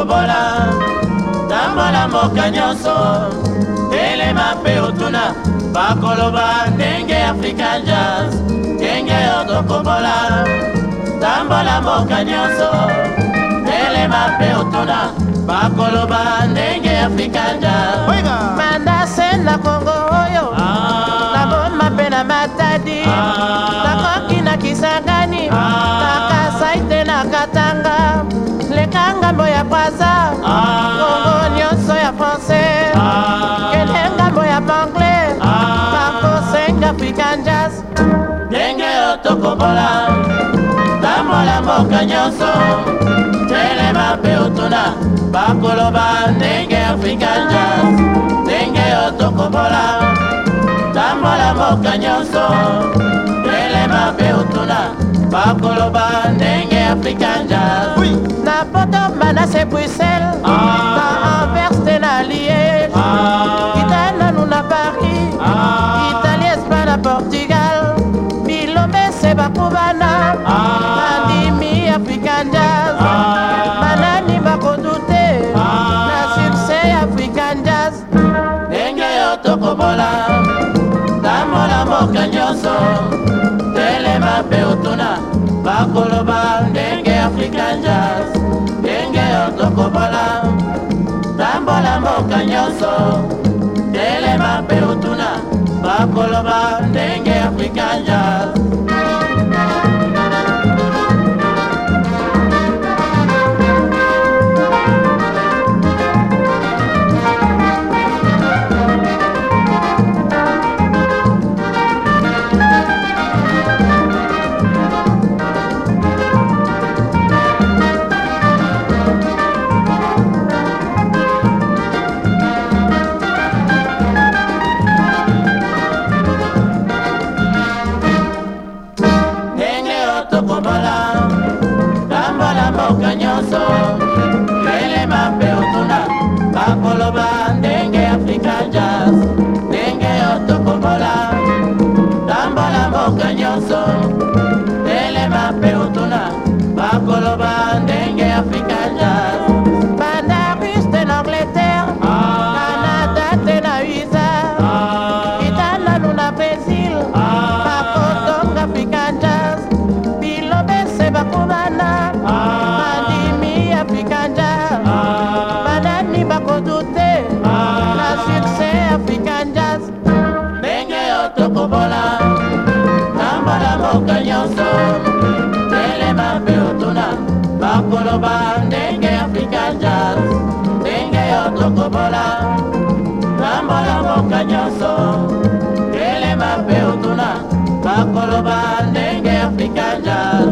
okobola tambola mboka nyonso telema mpe otuna bakoloba ndenge african jazz ndenge otokobola tambola mboka nyonso telema mpe otuna bakoloba ndenge african jazz lokola tambola mboka nyonso telema mpe otuna bakoloba ndenge afrika jas ndenge otokobola tambola mboka nyonso telema mpe otuna bakoloba ndenge afrika jas napoto manase bruxelles ah. ndenge yo tokobola tambola mboka nyonso telema mpe otuna bakoloba ndenge afrika jas ndenge yo tokobola tambola mboka nyonso telema mpe otuna bakoloba ndenge afrika jas tokobola tambola mboka nyonso bakoloba ndenge afrika jazz